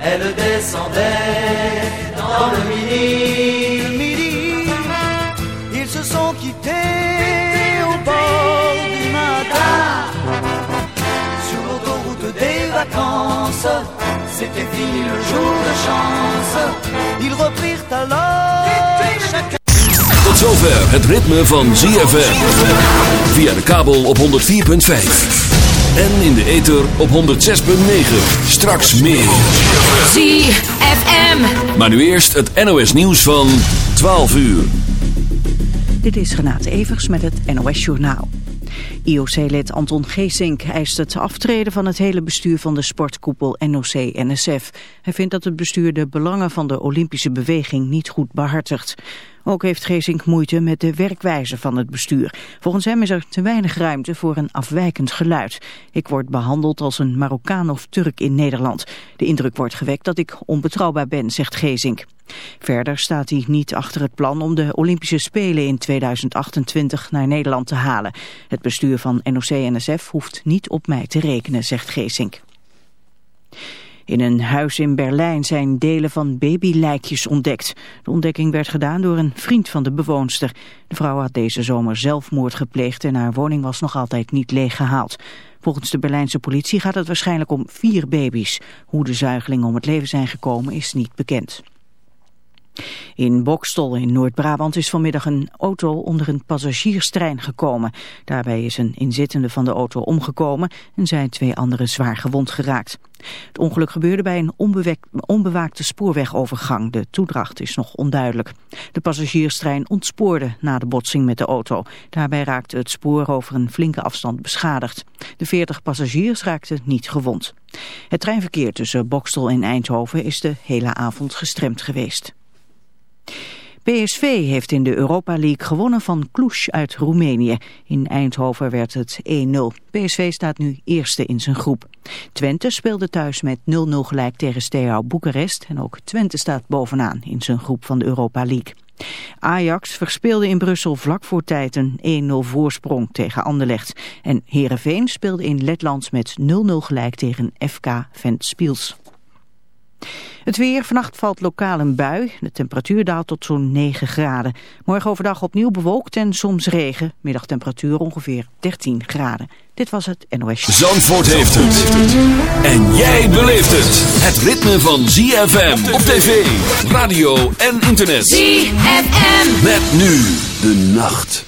Elle descendait dans le midi. Le midi, ils se sont quittés au bord du matin. Sur l'autoroute des vacances. C'était fini le jour de chance. Ils reprirent alors chacun. Tot zover het ritme van ZFM. Via de kabel op 104.5. En in de ether op 106.9. Straks meer. ZFM. Maar nu eerst het NOS nieuws van 12 uur. Dit is Renate Evers met het NOS Journaal. IOC-lid Anton Geesink eist het aftreden van het hele bestuur van de sportkoepel NOC-NSF. Hij vindt dat het bestuur de belangen van de Olympische beweging niet goed behartigt. Ook heeft Geesink moeite met de werkwijze van het bestuur. Volgens hem is er te weinig ruimte voor een afwijkend geluid. Ik word behandeld als een Marokkaan of Turk in Nederland. De indruk wordt gewekt dat ik onbetrouwbaar ben, zegt Geesink. Verder staat hij niet achter het plan om de Olympische Spelen in 2028 naar Nederland te halen. Het bestuur van NOC-NSF hoeft niet op mij te rekenen, zegt Geesink. In een huis in Berlijn zijn delen van babylijkjes ontdekt. De ontdekking werd gedaan door een vriend van de bewoonster. De vrouw had deze zomer zelfmoord gepleegd en haar woning was nog altijd niet leeggehaald. Volgens de Berlijnse politie gaat het waarschijnlijk om vier baby's. Hoe de zuigelingen om het leven zijn gekomen is niet bekend. In Bokstol in Noord-Brabant is vanmiddag een auto onder een passagierstrein gekomen. Daarbij is een inzittende van de auto omgekomen en zijn twee anderen zwaar gewond geraakt. Het ongeluk gebeurde bij een onbewaakte spoorwegovergang. De toedracht is nog onduidelijk. De passagierstrein ontspoorde na de botsing met de auto. Daarbij raakte het spoor over een flinke afstand beschadigd. De 40 passagiers raakten niet gewond. Het treinverkeer tussen Bokstel en Eindhoven is de hele avond gestremd geweest. PSV heeft in de Europa League gewonnen van Cluj uit Roemenië. In Eindhoven werd het 1-0. PSV staat nu eerste in zijn groep. Twente speelde thuis met 0-0 gelijk tegen Steaua Boekarest. En ook Twente staat bovenaan in zijn groep van de Europa League. Ajax verspeelde in Brussel vlak voor tijd een 1-0 voorsprong tegen Anderlecht. En Heerenveen speelde in Letland met 0-0 gelijk tegen FK Ventspils. Het weer, vannacht valt lokaal een bui. De temperatuur daalt tot zo'n 9 graden. Morgen overdag opnieuw bewolkt en soms regen. Middagtemperatuur ongeveer 13 graden. Dit was het NOS. Zandvoort heeft het. En jij beleeft het. Het ritme van ZFM op tv, radio en internet. ZFM. Met nu de nacht.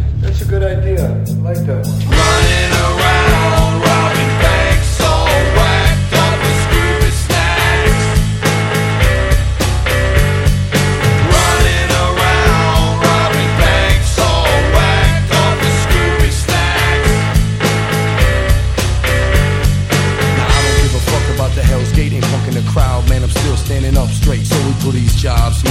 That's a good idea. I like that one. Running around, robbing banks, all whacked up with Scooby snacks. Running around, robbing banks, all whacked up with Scooby snacks. Now I don't give a fuck about the Hell's Gate, ain't punking the crowd, man. I'm still standing up straight. So we do these jobs, make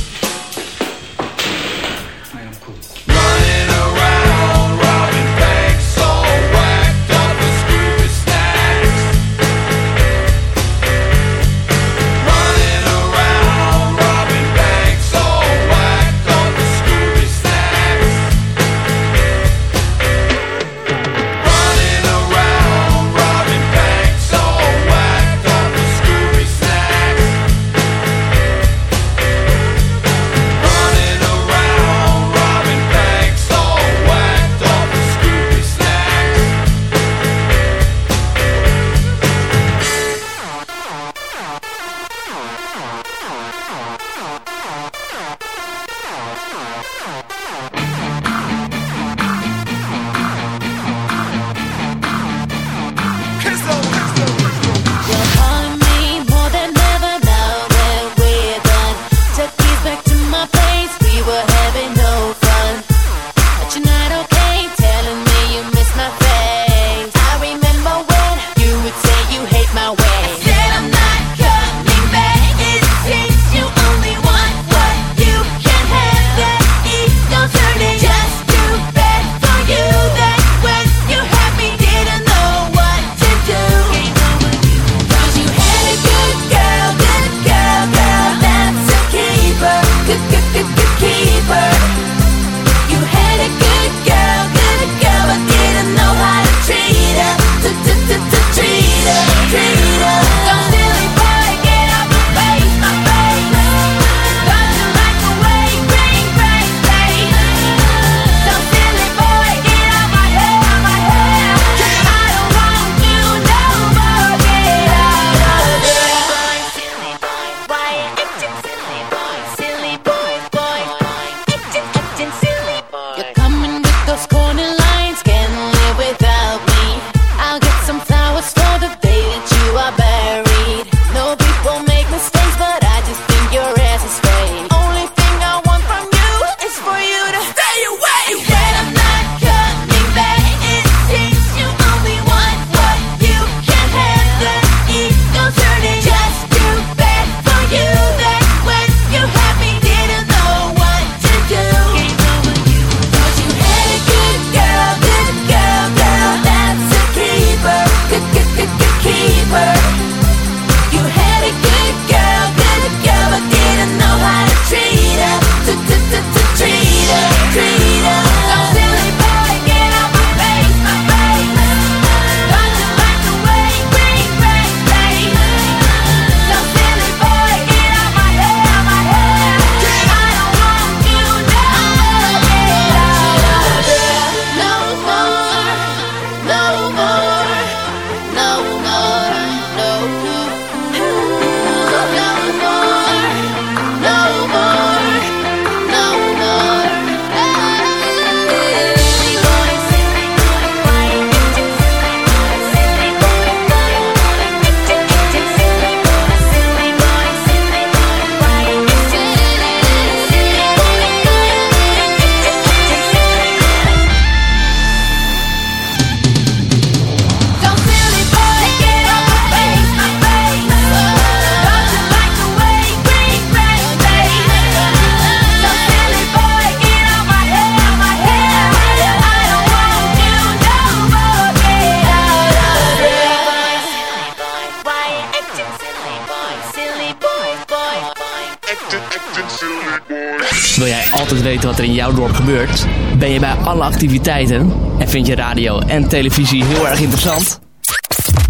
activiteiten. En vind je radio en televisie heel erg interessant?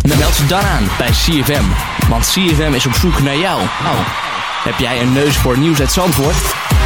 Dan meld je dan aan bij CFM. Want CFM is op zoek naar jou. Nou, heb jij een neus voor nieuws uit Zandvoort?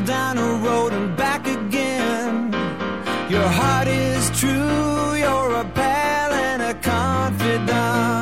down a road and back again. Your heart is true, you're a pal and a confidant.